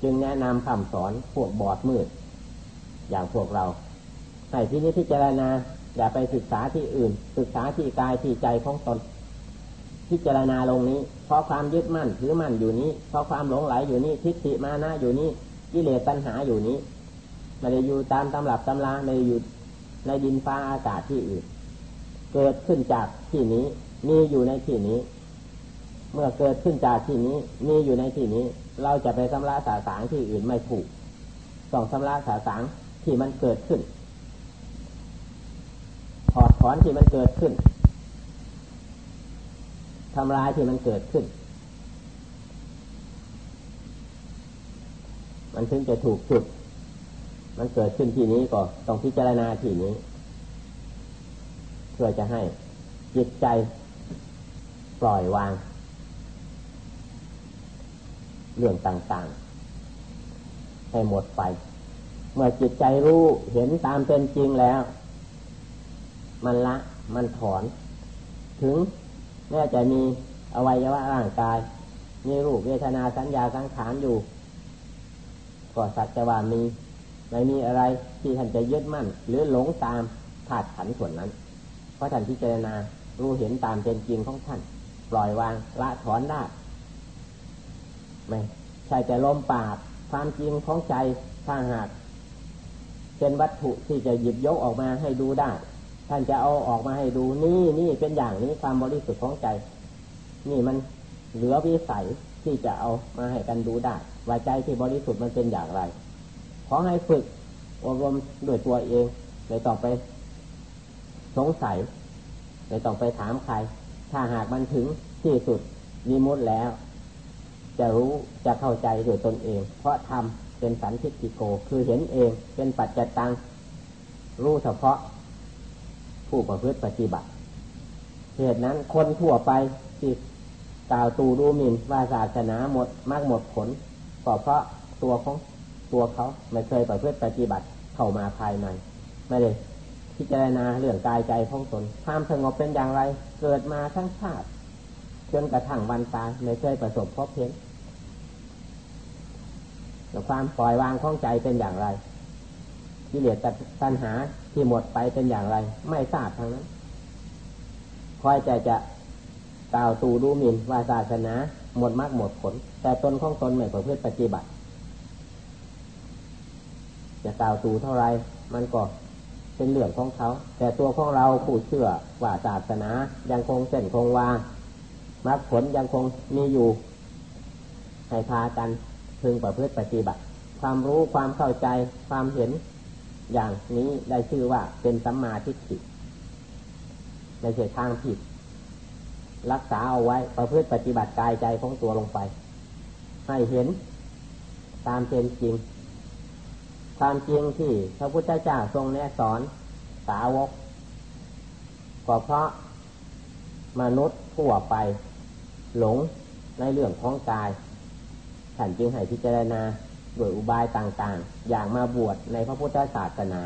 จึงแนะนำคำสอนพวกบอดมืด อย่างพวกเราให้ที่นี้พิจารณาอย่าไปศึกษาที่อื่น ศึกษาที่กายที่ใจของตน พิจารณาลงนี้ เพราะความยึดมั่นถือมั่นอยู่นี้ เพราะความหลงไหลอยู่นี้ทิฏฐิมานะอยู่นี้กิเลสตัณหาอยู่นี้ ไม่ได้อยู่ตามตำรับตำราไม่ได้อยู่ในดินฟ้าอากาศที่อื่น เกิดขึ้นจากที่นี้มีอยู่ในที่นี้ เมื่อเกิดขึ้นจากที่นี้มีอยู่ในที่นี้ เราจะไปสำราสาสางที่อื่นไม่ถูกต้องสำราสาสางที่มันเกิดขึ้นถอดถอนที่มันเกิดขึ้นทำลายที่มันเกิดขึ้น มันถึงจะถูกจุด มันเกิดขึ้นที่นี้ก็ต้องพิจารณาที่นี้ เพื่อจะให้จิตใจปล่อยวาง เรื่องต่างๆ ให้หมดไป เมื่อจิตใจรู้เห็นตามเป็นจริงแล้ว มันละมันถอน ถึงแม้จะมีอวัยวะร่างกาย มีรูปเวทนาสัญญาสังขารอยู่ ก็สัจจะว่ามี ไม่มีอะไรที่ท่านจะยึดมั่น หรือหลงตามธาตุขันส่วนนั้น เพราะท่านพิจารณารู้เห็นตามเป็นจริงของท่าน ปล่อยวางละถอนได้ไม่ใช่จะลมปากความจริงของใจถ้าหากเป็นวัตถุที่จะหยิบยกออกมาให้ดูได้ ท่านจะเอาออกมาให้ดูนี่นี่เป็นอย่างนี้ความบริสุทธิ์ของใจ นี่มันเหลือวิสัยที่จะเอามาให้กันดูได้ว่าใจที่บริสุทธิ์มันเป็นอย่างไร อให้ฝึกอบรมด้วยตัวเองไม่ต้องไปสงสัยไม่ต้องไปถามใคร ถ้าหากมันถึงที่สุดมีมุดแล้ว จะรู้จะเข้าใจด้วยตนเอง เพราะทำเป็นสันทิฏฐิโก คือเห็นเองเป็นปัจจตัง รู้เฉพาะ ผู้ประพฤติปฏิบัติ เหตุนั้นคนทั่วไปที่กล่าวตูดูหมิ่นว่าศาสนาหมดมากหมดผลก็เพราะตัวของ ตัวเขาไม่เคยประพฤติปฏิบัติเข้ามาภายใน ไม่ได้พิจารณาเรื่องกายใจของตนความสงบเป็นอย่างไร เกิดมาทั้งชาติจนกระทั่งวันตายไม่เคยประสบพบเห็นความปล่อยวางของใจเป็นอย่างไรกิเลสตัณหาที่หมดไปเป็นอย่างไร ไม่ทราบทางนั้นคอยจจะกล่าวตูดูหมิ่นว่าศาสนาหมดมากหมดผล แต่ตนของตนไม่ประพฤติปฏิบัติ จะกล่าวตูเท่าไรมันก็เป็นเรื่องของเขา แต่ตัวของเราผู้เชื่อว่าศาสนายังคงเส้นคงวามรรคผลยังคงมีอยู่ ให้พากันพึงประพฤติปฏิบัติ ความรู้ความเข้าใจความเห็น อย่างนี้ได้ชื่อว่าเป็นสัมมาทิฏฐิในเส้ทางผิด รักษาเอาไว้ประพฤติปฏิบัติกายใจของตัวลงไป ให้เห็นตามเป็นจริง ความจริงที่พระพุทธเจ้าทรงแนะสอนสาวกก็เพราะมนุษย์ทั่วไปหลงในเรื่องของกายท่านจึงให้พิจารณาโดยอุบายต่างๆ อย่างมาบวชในพระพุทธศาสนา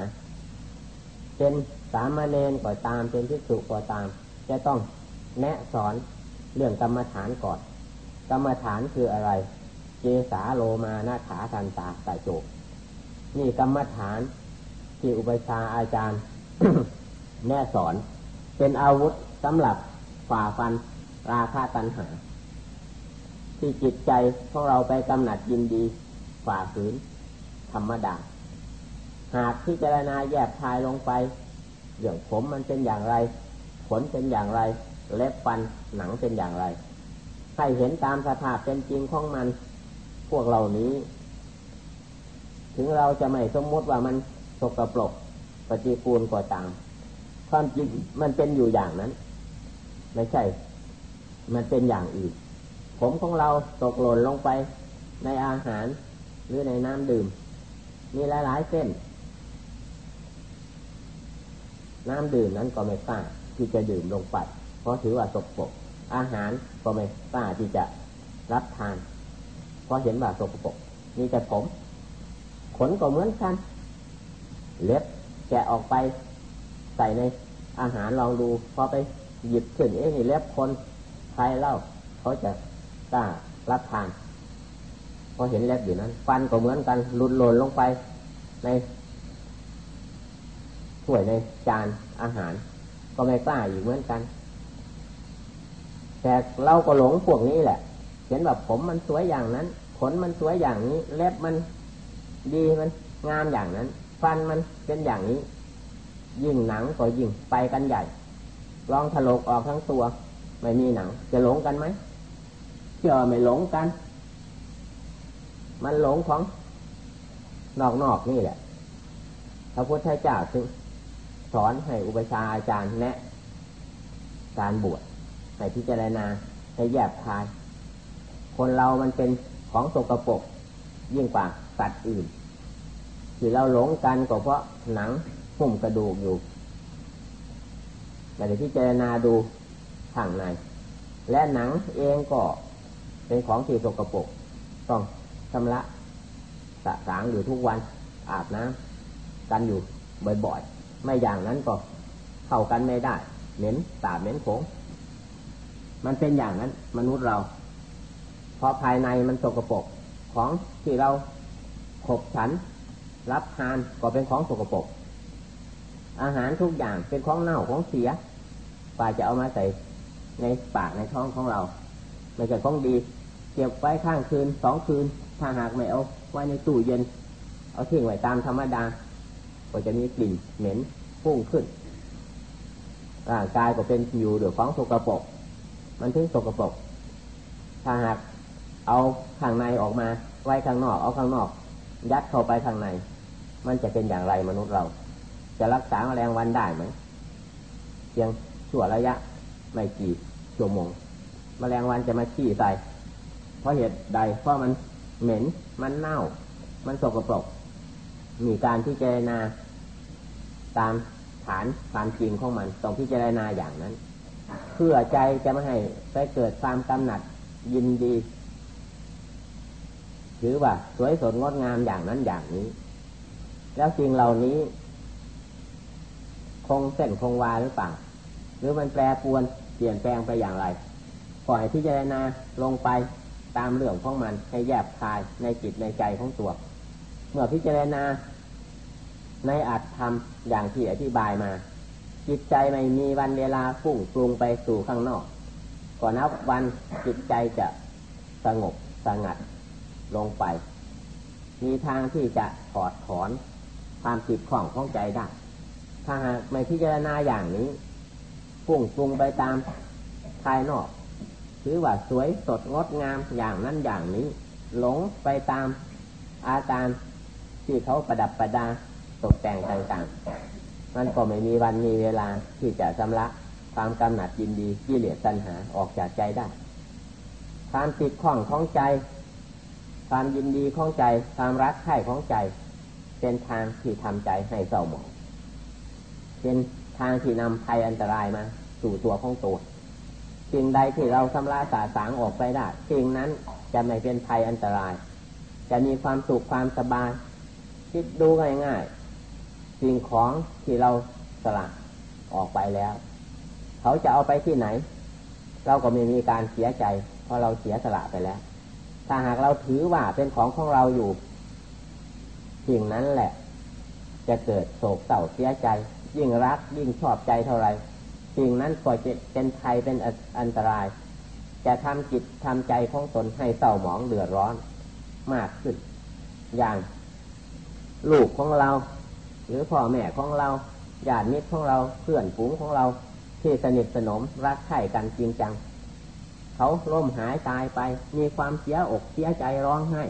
เป็นสามเณรก็ตามเป็นพิสุก็ตาม จะต้องแนะสอนเรื่องกรรมฐานก่อน กรรมฐานคืออะไร เจสาโลมานาขาทันตาตาโจ นี่กรรมฐานที่อุปชาอาจารย์ แน่สอน เป็นอาวุธสำหรับฝ่าฟันราคาตันหา ที่จิตใจของเราไปกำหนัดยินดีฝ่าฝืนธรรมดา หากพิจารณาแยบทายลงไปเรื่องผมมันเป็นอย่างไร ขนเป็นอย่างไร เล็บฟันหนังเป็นอย่างไร ให้เห็นตามสภาพเป็นจริงของมัน พวกเหล่านี้ ถึงเราจะไม่สมมติว่ามันสกปรกปฏิปูลก็ตาม ความจริงมันเป็นอยู่อย่างนั้น ไม่ใช่ มันเป็นอย่างอื่นผมของเราตกหล่นลงไปในอาหารหรือในน้ำดื่ม มีหลายๆเส้น น้ำดื่มนั้นก็ไม่กล้าที่จะดื่มลงไป เพราะถือว่าสกปรกอาหารก็ไม่กล้าที่จะรับทาน เพราะเห็นว่าสกปรกมีแต่ผม ขนก็เหมือนกัน เล็บแกะออกไปใส่ในอาหารลองดู พอไปหยิบขึ้นเอ๊ะนี่เล็บคนใครเล่า เขาจะกล้ารับทานพอเห็นเล็บอยู่นั้น ฟันก็เหมือนกันหลุดหล่นลงไปในถ้วยในจานอาหาร ก็ไม่กล้าอีกเหมือนกัน แต่เราก็หลงพวกนี้แหละ เห็นแบบผมมันสวยอย่างนั้น ขนมันสวยอย่างนี้ เล็บมัน ดีมันงามอย่างนั้น ฟันมันเป็นอย่างนี้ ยิ่งหนังก็ยิ่งไปกันใหญ่ลองถลกออกทั้งตัว ไม่มีหนัง จะหลงกันไหมเชื่อไม่หลงกัน มันหลงของนอกนนี่แหละพระพุทธเจ้าจึงสอนให้อุปชาอาจารย์แนะ การบวชให้พิจารณาให้แยบคาย คนเรามันเป็นของสกรปรกยิ่งกว่า สัตว์อื่น ที่เราหลงกันก็เพราะหนังหุ้มกระดูกอยู่แต่ที่เจรณาดูข้างใน และหนังเองก็เป็นของที่สกปรกต้องชำระสะสางอยู่ทุกวันอาบน้ำกันอยู่บ่อยๆ ไม่อย่างนั้นก็เข้ากันไม่ได้ เหม็นสาบเหม็นผงมันเป็นอย่างนั้นมนุษย์เรา เพราะภายในมันสกปรกของที่เรา ขบฉัน รับทานก็เป็นของสกปรกอาหารทุกอย่างเป็นของเน่าของเสียป่าจะเอามาใส่ในปากในท้องของเราไม่ใช่ของดี เก็บไว้ข้างคืนสองคืน ถ้าหากไม่เอาไว้ในตู้เย็น เอาทิ้งไว้ตามธรรมดา ก็จะมีกลิ่นเหม็นพุ่งขึ้นร่างกายก็เป็นอยู่เดือดของสกปรกมันถึงสกปรกถ้าหากเอาข้างในออกมาไว้ข้างนอก เอาข้างนอก ยัดเข้าไปข้างใน มันจะเป็นอย่างไรมนุษย์เรา จะรักษาแมลงวันได้ไหมเพียงชั่วระยะไม่กี่ชั่วโมงมแมลงวันจะมาขี้ใส่เพราะเหตุใดเพราะมันเหม็นมันเน่า มันสกปรก มีการที่เจรนาตามฐานความจริงของมันต้องพิจารณาอย่างนั้น เพื่อใจจะไม่ให้ไปเกิดความกำหนัดยินดี หรือว่าสวยสดงดงามอย่างนั้นอย่างนี้ แล้วสิ่งเหล่านี้ คงเส้นคงวาหรือเปล่า หรือมันแปรปวนเปลี่ยนแปลงไปอย่างไรปล่อยพิจารณาลงไปตามเรื่องของมันให้แยบคายในจิตในใจของตัว เมื่อพิจารณาในอัตธรรมอย่างที่อธิบายมา จิตใจไม่มีวันเวลาฟุ้งปรุงไปสู่ข้างนอกก่อนนับวันจิตใจจะสงบสงัด ลงไป มีทางที่จะถอดถอนความผิดข้องของใจได้ ถ้าหากไม่พิจารณาอย่างนี้ฟุ้งปรุงไปตามภายนอกถือว่าสวยสดงดงามอย่างนั้นอย่างนี้ หลงไปตามอาการที่เขาประดับประดาตกแต่งต่างๆ มันก็ไม่มีวันมีเวลาที่จะชำระความกำหนัดยินดีกิเลสตัณหาออกจากใจได้ ความติดข้องของใจ ความยินดีของใจ ความรักใคร่ของใจ เป็นทางที่ทำใจให้เศร้าหมอง เป็นทางที่นำภัยอันตรายมา สู่ตัวของตัวสิ่งใดที่เราชำระสาสางออกไปได้สิ่งนั้นจะไม่เป็นภัยอันตราย จะมีความสุขความสบาย คิดดูง่ายๆสิ่งของที่เราสละออกไปแล้ว เขาจะเอาไปที่ไหน เราก็ไม่มีการเสียใจ เพราะเราเสียสละไปแล้ว ถ้าหากเราถือว่าเป็นของของเราอยู่สิ่งนั้นแหละ จะเกิดโศกเศร้าเสียใจ ยิ่งรักยิ่งชอบใจเท่าไรสิ่งนั้นก็จะเป็นภัยเป็นอันตราย จะทำจิตทำใจของตนให้เศร้าหมองเดือดร้อนมากขึ้น อย่าง ลูกของเรา หรือพ่อแม่ของเราญาติมิตรของเราเพื่อนฝูงของเราที่สนิทสนมรักใคร่กันจริงจัง เขาล้มหายตายไป มีความเสียอกเสียใจร้องไห้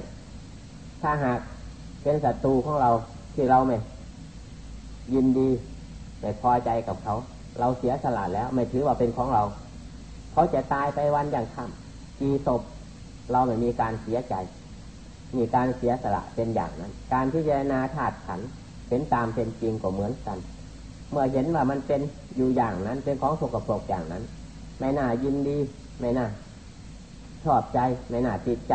ถ้าหากเป็นศัตรูของเราที่เราไม่ยินดีไม่พอใจกับเขา เราเสียสละแล้ว ไม่ถือว่าเป็นของเรา เขาจะตายไปวันอย่างค่ำกี่ศพเราไม่มีการเสียใจ มีการเสียสละเป็นอย่างนั้น การพิจารณาธาตุขันเป็นตามเป็นจริงก็เหมือนกัน เมื่อเห็นว่ามันเป็นอยู่อย่างนั้น เป็นของสกปรกอย่างนั้น ไม่น่ายินดี ไม่น่าชอบใจไม่น่าติดใจ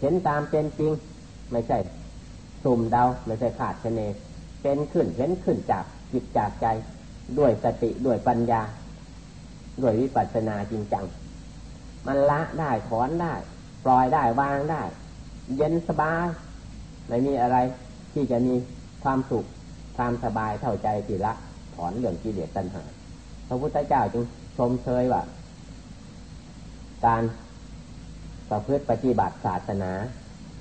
เห็นตามเป็นจริง ไม่ใช่สุ่มเดาไม่ใช่ขาดคะเนเป็นขึ้นเห็นขึ้นจากจิตจากใจ ด้วยสติด้วยปัญญา ด้วยวิปัสสนาจริงจัง มันละได้ถอนได้ ปล่อยได้วางได้ เย็นสบายไม่มีอะไรที่จะมีความสุขความสบายเท่าใจจิละ ถอนเรื่องกิเลสตัณหา พระพุทธเจ้าจึง ชมเชยว่า การประพฤติปฏิบัติศาสนา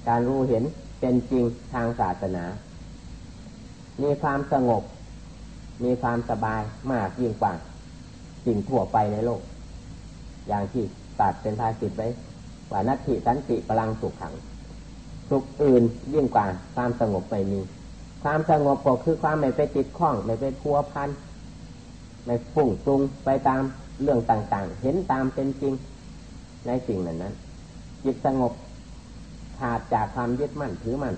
การรู้เห็นเป็นจริงทางศาสนา มีความสงบ มีความสบายมากยิ่งกว่าสิ่งทั่วไปในโลก อย่างที่ตัดเป็นภาษิตไว้ว่านัตถิสันติพลังสุขขัง สุขอื่นยิ่งกว่าความสงบไม่มี ความสงบก็คือความไม่ไปติดข้อง ไม่ไปพัวพันไม่ฟุ้งปรุงไปตาม เรื่องต่างๆ เห็นตามเป็นจริงในสิ่งนั้นนั้นจิตสงบขาดจากความยึดมั่นถือมั่น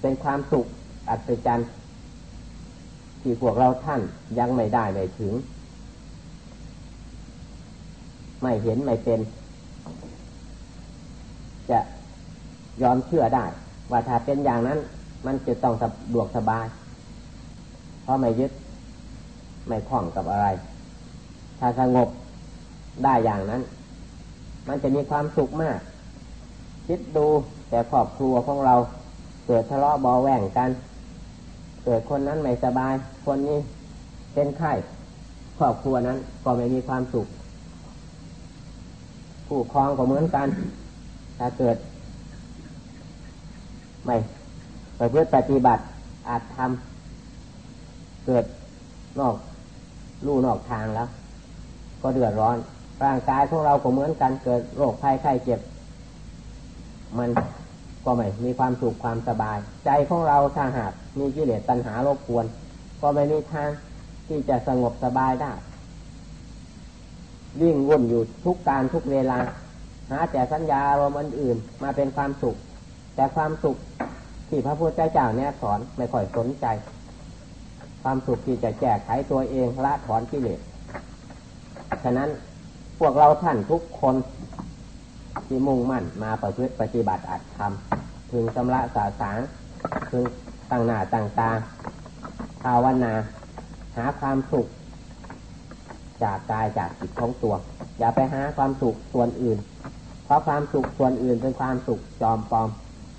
เป็นความสุขอัศจรรย์ที่พวกเราท่านยังไม่ได้ไม่ถึง ไม่เห็นไม่เป็น จะยอมเชื่อได้ ว่าถ้าเป็นอย่างนั้น มันจะต้องสะดวกสบาย เพราะไม่ยึด ไม่คล้องกับอะไร ถ้าสงบได้อย่างนั้น มันจะมีความสุขมาก คิดดูแต่ครอบครัวของเรา เกิดทะเลาะบอแหว่งกัน เกิดคนนั้นไม่สบาย คนนี้เป็นไข้ครอบครัวนั้นก็ไม่มีความสุข ผู้ครองก็เหมือนกัน ถ้าเกิด ไม่ไปเพื่อปฏิบัติอาจทำเกิดนอก ลู่นอกทางแล้ว ก็เดือดร้อน ร่างกายของเราก็เหมือนกันเกิดโรคภัยไข้เจ็บ มันก็ไม่มีความสุขความสบาย ใจของเราถ้าหากมีกิเลสตัณหารบกวน ก็ไม่มีทางที่จะสงบสบายได้วิ่งวุ่นอยู่ทุกการทุกเวลา หาแต่สัญญาอารมณ์อื่นมาเป็นความสุข แต่ความสุขที่พระพุทธเจ้าเนี่ยสอนไม่ค่อยสนใจ ความสุขที่จะแก้ไขตัวเองละถอนกิเลสฉะนั้นพวกเราท่านทุกคนที่มุ่งมั่นมาประพฤติปฏิบัติอัดทำพึงชำระสาสางพึงตั้งหน้าตั้งตาภาวนาหาความสุข จากกายจากจิตของตัว อย่าไปหาความสุขส่วนอื่น เพราะความสุขส่วนอื่นเป็นความสุขจอมปลอม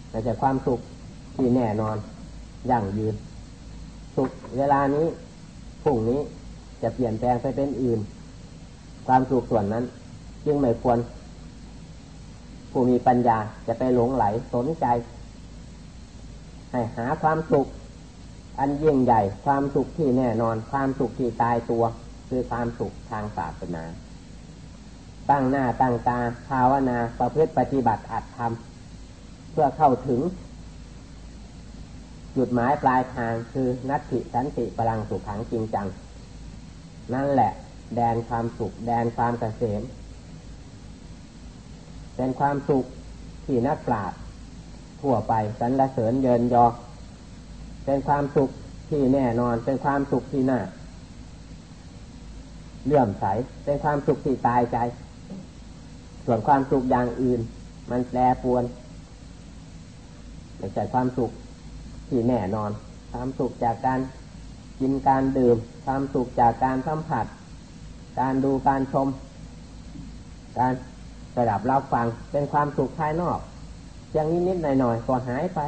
แต่จะความสุขที่แน่นอน ยั่งยืน สุขเวลานี้พรุ่งนี้จะเปลี่ยนแปลงไปเป็นอื่น ความสุขส่วนนั้น จึงไม่ควร ผู้มีปัญญาจะไปหลงไหลสนใจ ให้หาความสุข อันยิ่งใหญ่ ความสุขที่แน่นอน ความสุขที่ตายตัว คือความสุขทางศาสนาตั้งหน้าตั้งตาภาวนาประพฤติปฏิบัติอัดทำเพื่อเข้าถึง จุดหมายปลายทางคือนัตติสันติพลังสุขขังจริงจัง นั่นแหละ แดนความสุข แดนความเกษมเป็นความสุขที่นักปราชญ์ทั่วไปสรรเสริญเยินยอ เป็นความสุขที่แน่นอน เป็นความสุขที่น่าเลื่อมใส เป็นความสุขที่ตายใจ ส่วนความสุขอย่างอื่น มันแปรปวนไม่ใช่ความสุข ที่แน่นอน ความสุขจากการกินการดื่ม ความสุขจากการสัมผัส การดูการชม การระดับเราฟังเป็นความสุขภายนอกอย่างนิดๆหน่อยๆก็หายไป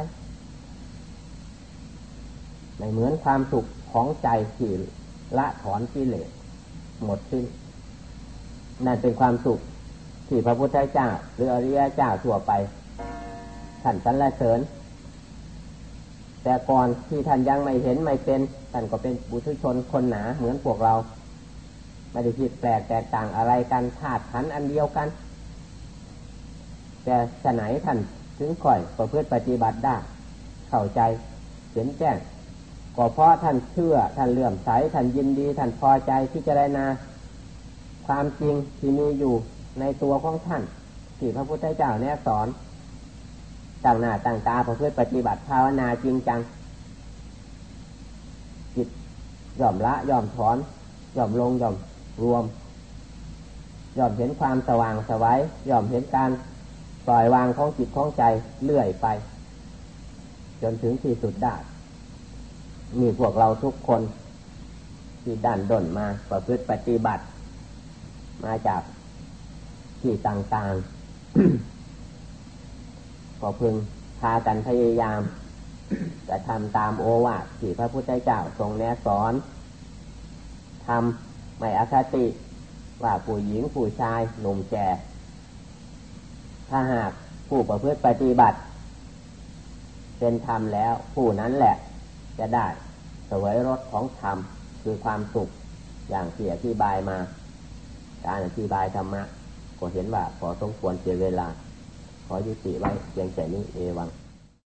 ไม่เหมือนความสุขของใจที่ละถอนกิเลสหมดสิ้นนั่นเป็นความสุขที่พระพุทธเจ้าหรืออริยเจ้าทั่วไปท่านสรรเสริญ แต่ก่อนที่ท่านยังไม่เห็นไม่เป็นท่านก็เป็นบุตุชนคนหนาเหมือนพวกเราไม่ได้คิดแปลกแตกต่างอะไรกันธาตุขันอันเดียวกัน แต่ฉไหนท่านถึงค่อยประพฤติปฏิบัติได้ เข้าใจเห็นแจ้งก็เพราะท่านเชื่อท่านเลื่อมใสท่านยินดีท่านพอใจที่จะได้นาความจริงที่มีอยู่ในตัวของท่านที่พระพุทธเจ้าแนะสอน ต่างหน้าต่างตาประพฤติปฏิบัติภาวนาจริงจัง จิตยอมละยอมถอนยอมลงยอมรวมยอมเห็นความสว่างสวัยยอมเห็นการปล่อยวางของจิตของใจเลื่อยไป จนถึงที่สุดได้มีพวกเราทุกคน ที่ดันด้นมาประพฤติปฏิบัติ มาจากที่ต่างๆ ก็พึงพากันพยายามจะทำตามโอวาทที่พระพุทธเจ้าทรงแนะสอนทำไม่อคติว่าผู้หญิงผู้ชายหนุ่มแก่ถ้าหากผู้ประพฤติปฏิบัติ เป็นธรรมแล้วผู้นั้นแหละ จะได้สวยรสของธรรมคือความสุขอย่างที่อธิบายมา การอธิบายธรรมะก็เห็นว่าพอสมควรเสียเวลา ขอยุติไว้เพียงแต่นี้เอวัง